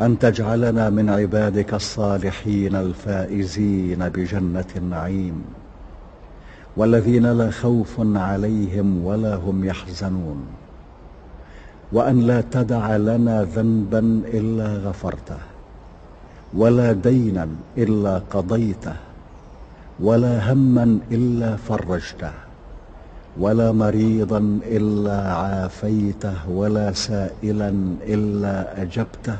أن تجعلنا من عبادك الصالحين الفائزين بجنة النعيم والذين لا خوف عليهم ولا هم يحزنون وأن لا تدع لنا ذنبا إلا غفرته ولا دينا إلا قضيته ولا هما إلا فرجته ولا مريضا إلا عافيته ولا سائلا إلا أجبته.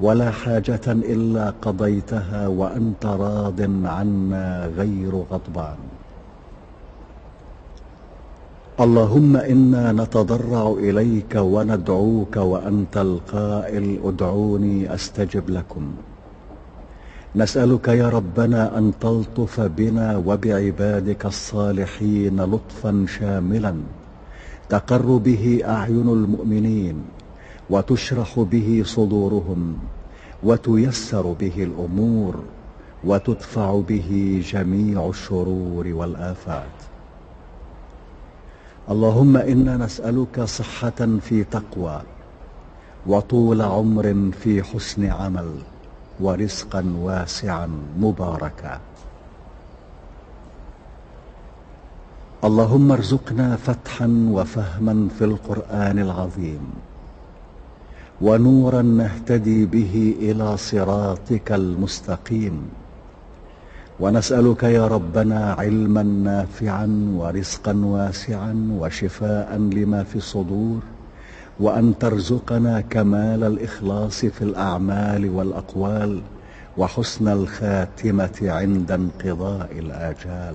ولا حاجة إلا قضيتها وأنت راض عنا غير غضبان. اللهم إنا نتضرع إليك وندعوك وأنت القائل ادعوني أستجب لكم. نسألك يا ربنا أن تلطف بنا وبعبادك الصالحين لطفا شاملا. تقر به أعين المؤمنين. وتشرح به صدورهم وتيسر به الأمور وتدفع به جميع الشرور والآفات. اللهم إنا نسألك صحة في تقوى وطول عمر في حسن عمل ورزقا واسعا مباركا. اللهم ارزقنا فتحا وفهما في القرآن العظيم ونورا نهتدي به إلى صراطك المستقيم. ونسألك يا ربنا علما نافعا ورزقا واسعا وشفاء لما في الصدور وأن ترزقنا كمال الإخلاص في الأعمال والأقوال وحسن الخاتمة عند انقضاء الآجال.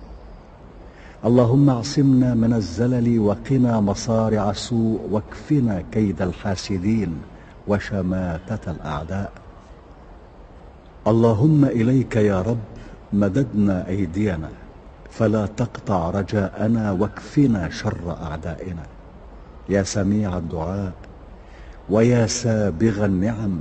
اللهم اعصمنا من الزلل وقنا مصارع السوء واكفنا كيد الحاسدين وشماتة الأعداء. اللهم إليك يا رب مددنا أيدينا فلا تقطع رجاءنا واكفنا شر أعدائنا. يا سميع الدعاء ويا سابغ النعم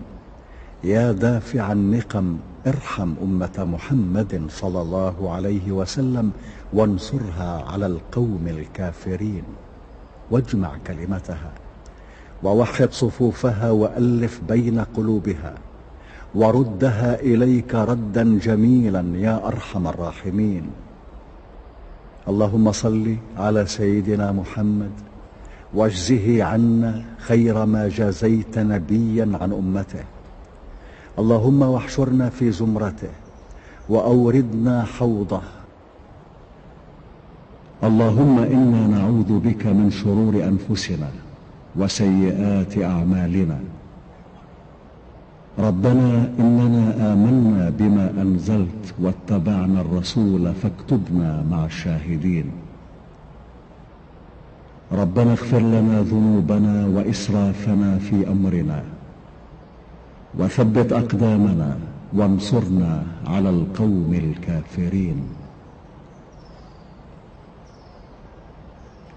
يا دافع النقم ارحم أمة محمد صلى الله عليه وسلم وانصرها على القوم الكافرين. واجمع كلمتها ووحد صفوفها وألف بين قلوبها وردها إليك ردا جميلا يا أرحم الراحمين. اللهم صل على سيدنا محمد واجزه عنا خير ما جازيت نبيا عن أمته. اللهم واحشرنا في زمرته وأوردنا حوضه اللهم إنا نعوذ بك من شرور أنفسنا وسيئات أعمالنا. ربنا إننا آمنا بما أنزلت واتبعنا الرسول فاكتبنا مع الشاهدين. ربنا اغفر لنا ذنوبنا وإسرافنا في أمرنا. وثبت أقدامنا وانصرنا على القوم الكافرين.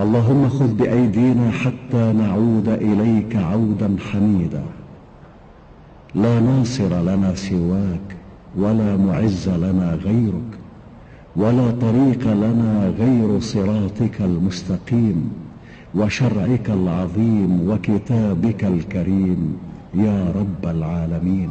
اللهم خذ بأيدينا حتى نعود إليك عودا حميدا. لا ناصر لنا سواك ولا معز لنا غيرك ولا طريق لنا غير صراطك المستقيم وشرعك العظيم وكتابك الكريم يا رب العالمين.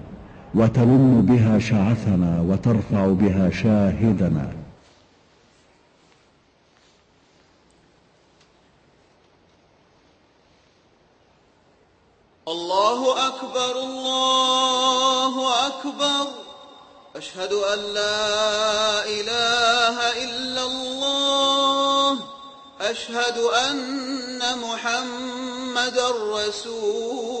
وتلم بها شعثنا وترفع بها شاهدنا. الله أكبر الله أكبر. أشهد أن لا إله إلا الله. أشهد أن محمد رسول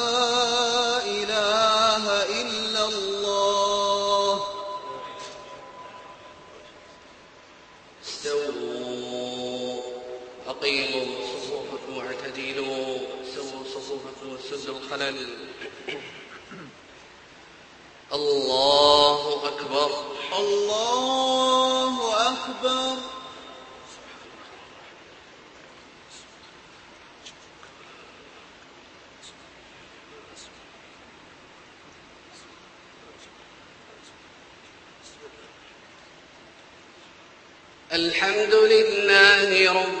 أقيموا صفوفكم واعتدلوا. سووا صفوفكم وسدوا الخلل. الله أكبر. الله أكبر. الحمد لله رب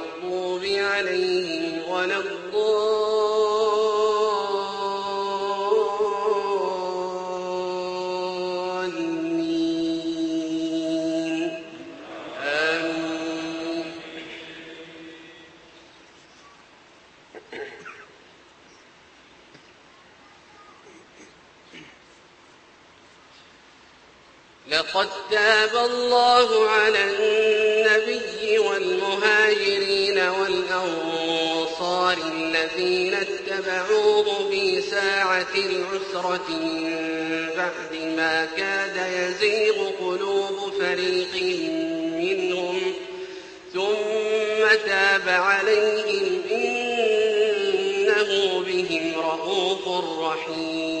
عليهم ولا الضالين. آمين. لقد تاب الله على النبي والمهاجرين. والأنصار الذين اتبعوه في ساعة العسرة بعد ما كاد يزيغ قلوب فريق منهم. ثم تاب عليهم إنه بهم رؤوف رحيم.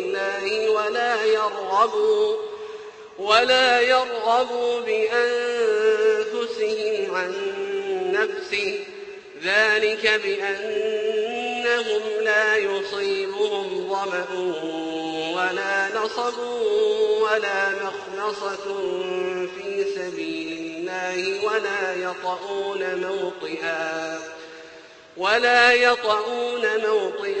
ولا يرغبوا ولا يرغبوا بأنفسهم عن نفسه. ذلك بأنهم لا يصيبهم ظمأ ولا نصب ولا مخنصة في سبيل الله ولا يطؤون موطئا ولا يطؤون موطئا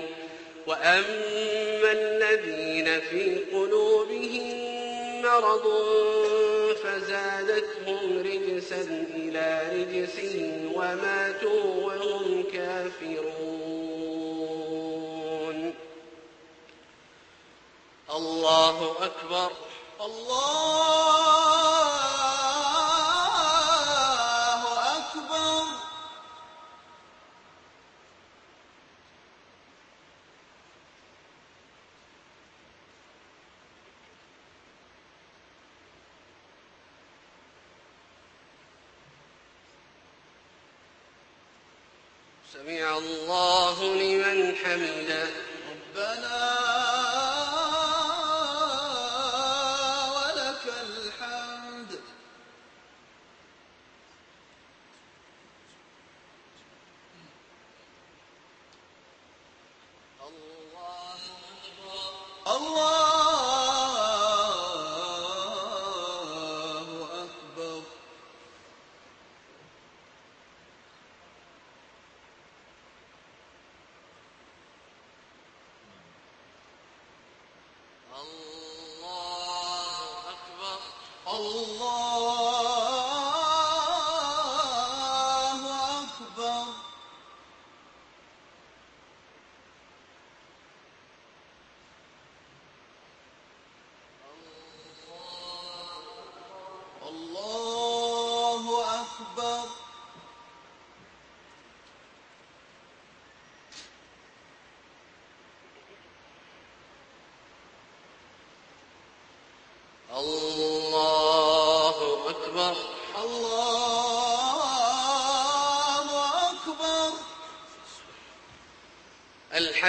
وأما الذين في قلوبهم مرض فزادتهم رجسا إلى رجسهم وماتوا وهم كافرون. الله أكبر. الله سمع الله لمن حمده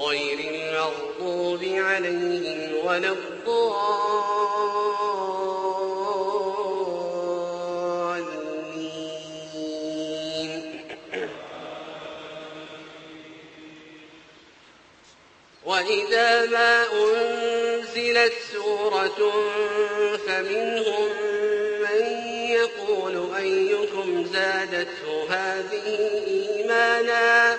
غير المغضوب عليهم ولا الضالين. وإذا ما أنزلت سورة فمنهم من يقول أيكم زادته هذه إيمانا؟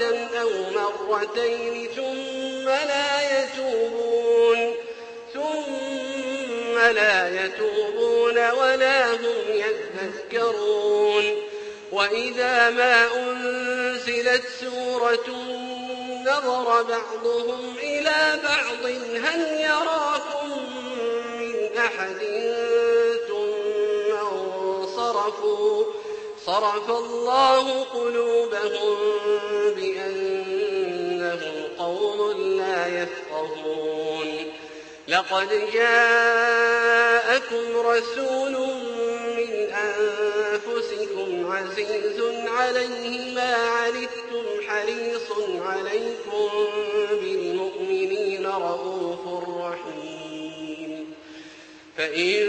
مرة أو مرتين ثم لا يتوبون ثم لا يتوبون ولا هم يذكرون. وإذا ما أنزلت سورة نظر بعضهم إلى بعض هل يراكم من أحد ثم انصرفوا؟ صرف الله قلوبهم بأنهم قوم لا يفقهون. لقد جاءكم رسول من أنفسكم عزيز عليه ما عنتم حريص عليكم بالمؤمنين رؤوف رحيم. فإن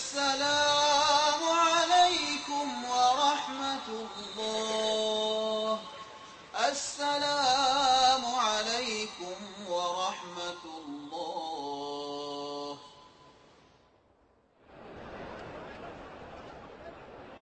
السلام